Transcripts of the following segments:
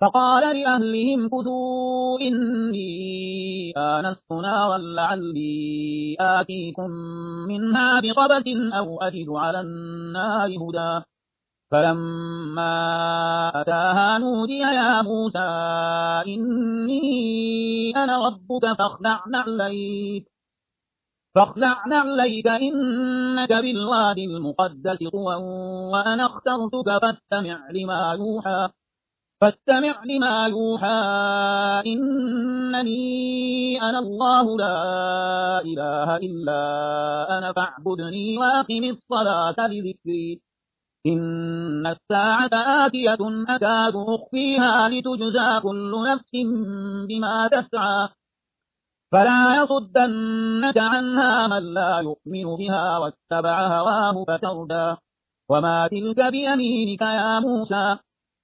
فقال لأهلهم كتوا إني آنست نارا لعلي آتيكم منها بقبس أو أجد على النار هدى. فلما أتاها نودي يا موسى إني أنا ربك فاخلع نعليك فاخلع نعليك إنك بالواد المقدس طوى وأنا اخترتك فاستمع لما يوحى. فاستمع لما يوحى. إنني أنا الله لا إله إلا أنا فاعبدني وأقم الصلاة لذكري. إن الساعة آتية أكاد أخفيها لتجزى كل نفس بما تسعى. فلا يصدنك عنها من لا يؤمن بها واتبع هواه فتردى. وما تلك بيمينك يا موسى.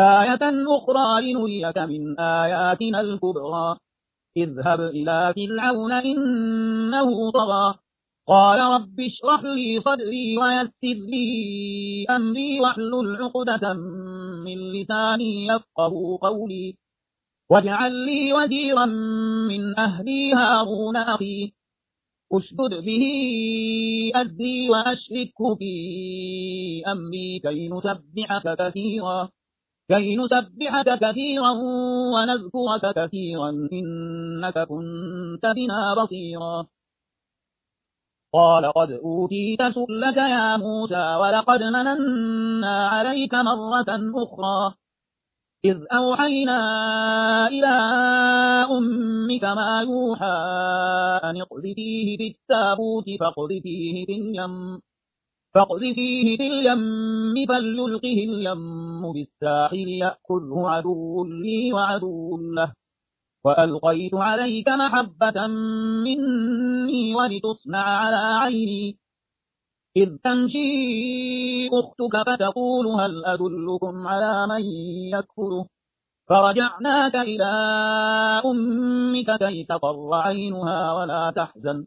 آية أخرى لنريك من آياتنا الكبرى. اذهب إلى فرعون إنه طغى. قال رب اشرح لي صدري ويسر لي أمري واحلل عقدة من لساني يفقه قولي. واجعل لي وزيرا من أهلي هارون أخي. أشدد به أزري وأشركه في أمري كي نسبحك كثيرا. كي نسبحك كثيرا ونذكرك كثيرا إنك كنت بنا بصيرا. قال قد أوتيت سؤلك يا موسى ولقد مننا عليك مرة أخرى. إذ أوحينا إلى أمك ما يوحى أن اقذفيه في التابوت فاقذفيه في اليم. فاقذفيه في اليم فليلقه اليم بالساحل يأكله عدو لي وعدو له. وألقيت عليك محبة مني ولتصنع على عيني. إذ تمشي أختك فتقول هل أدلكم على من يكفره؟ فرجعناك إلى أمك كي تقر عينها ولا تحزن.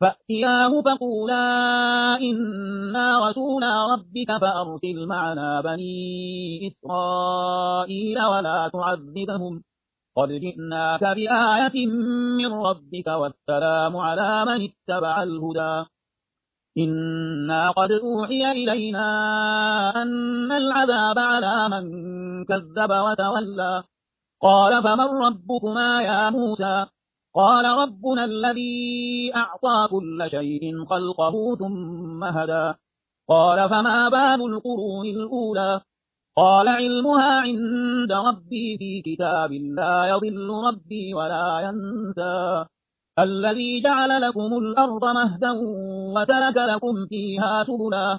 فأتياه فقولا إنا رسولا ربك فأرسل معنا بني إسرائيل ولا تعذبهم. قد جئناك بآية من ربك والسلام على من اتبع الهدى. إنا قد أوحي إلينا أن العذاب على من كذب وتولى. قال فمن ربكما يا موسى؟ قال ربنا الذي أعطى كل شيء خلقه ثم هدى. قال فما بال القرون الأولى؟ قال علمها عند ربي في كتاب لا يضل ربي ولا ينسى. الذي جعل لكم الأرض مهدا وترك لكم فيها سبلا.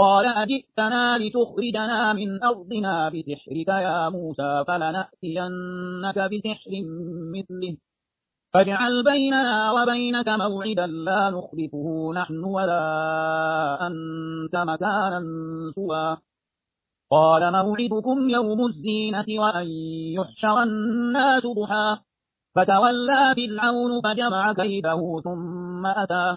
قال أجئتنا لتخرجنا من أرضنا بسحرك يا موسى فلنأتينك بسحر مثله. فاجعل بيننا وبينك موعدا لا نخلفه نحن ولا أنت مكانا سوى. قال موعدكم يوم الزينة وأن يحشر الناس ضحى. فتولى فرعون فجمع كيده ثم أتى.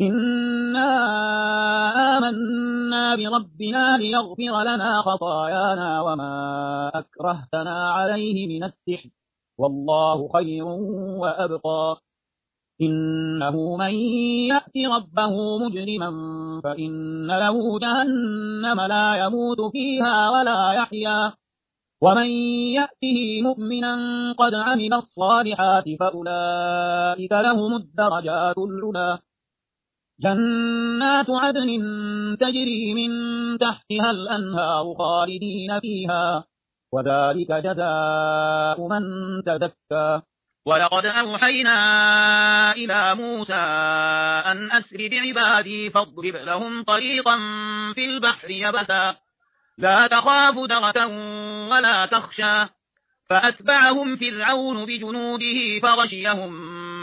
إنا آمنا بربنا ليغفر لنا خطايانا وما أكرهتنا عليه من السحر والله خير وأبقى إنه من يأت ربه مجرما فإن له جهنم لا يموت فيها ولا يحيا ومن يأته مؤمنا قد عمل الصالحات فأولئك لهم الدرجات العلا جنات عدن تجري من تحتها الأنهار خالدين فيها وذلك جزاء من تزكى. ولقد أوحينا إلى موسى أن أسر بعبادي فاضرب لهم طريقا في البحر يبسا. لا تخاف درة ولا تخشى. فأتبعهم فرعون بجنوده فغشيهم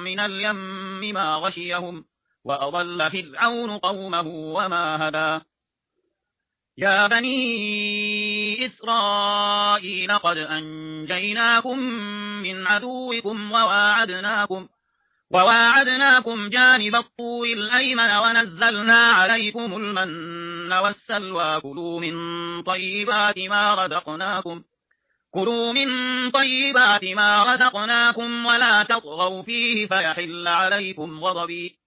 من اليم ما غشيهم. وأضل فرعون قومه وما هدى. يا بني إسرائيل قد أنجيناكم من عدوكم وواعدناكم وواعدناكم جانب الطور الأيمن ونزلنا عليكم المن والسلوى. كلوا من طيبات ما رزقناكم. كلوا من طيبات ما رزقناكم ولا تطغوا فيه فيحل عليكم غضبي.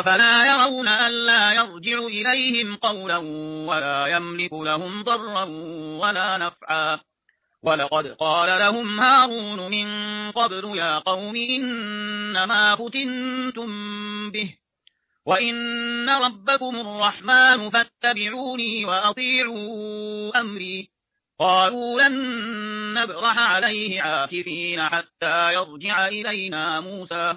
أفلا يرون ألا يرجع إليهم قولا ولا يملك لهم ضرا ولا نفعا. ولقد قال لهم هارون من قبل يا قوم إنما فتنتم به وإن ربكم الرحمن فاتبعوني وأطيعوا أمري. قالوا لن نبرح عليه عاكفين حتى يرجع إلينا موسى.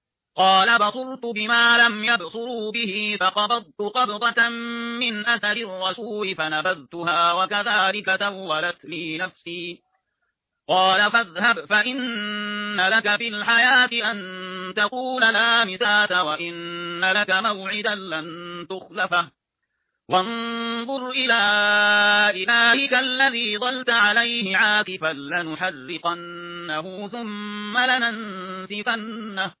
قال بصرت بما لم يبصروا به فقبضت قبضة من أثر الرسول فنبذتها وكذلك سولت لي نفسي. قال فاذهب فإن لك في الحياة أن تقول لا مسات وإن لك موعدا لن تخلفه. وانظر إلى إلهك الذي ظلت عليه عاكفا لنحرقنه ثم لننسفنه.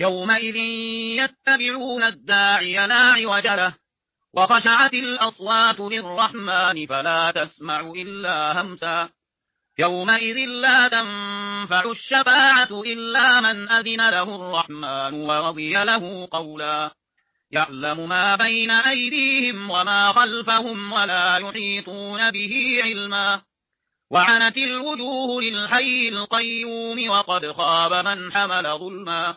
يومئذ يتبعون الداعي لا عوج له. وخشعت الأصوات للرحمن فلا تسمع إلا همسا. يومئذ لا تنفع الشفاعة إلا من أذن له الرحمن ورضي له قولا. يعلم ما بين أيديهم وما خلفهم ولا يحيطون به علما. وعنت الوجوه للحي القيوم وقد خاب من حمل ظلما.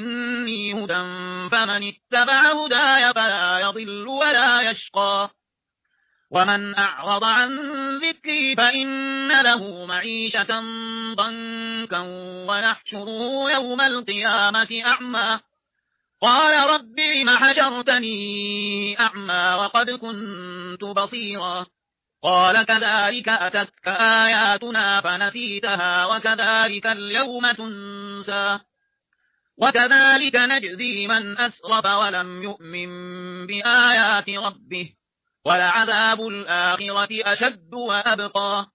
مني هدى فمن اتبع هداي فلا يضل ولا يشقى. ومن أعرض عن ذكري فإن له معيشة ضنكا ونحشره يوم القيامة أعمى. قال رب لم حشرتني أعمى وقد كنت بصيرا. قال كذلك أتتك آياتنا فنسيتها وكذلك اليوم تنسى. وكذلك نجزي من أسرف ولم يؤمن بآيات ربه ولعذاب الآخرة أشد وأبقى.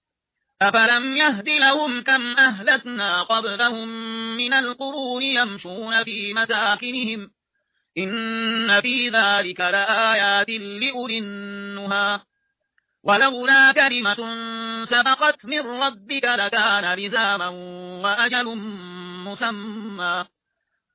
أفلم يهد لهم كم أهلتنا قبلهم من القرون يمشون في مساكنهم إن في ذلك لآيات لأولي النهى. ولولا كلمة سبقت من ربك لكان لزاما وأجل مسمى.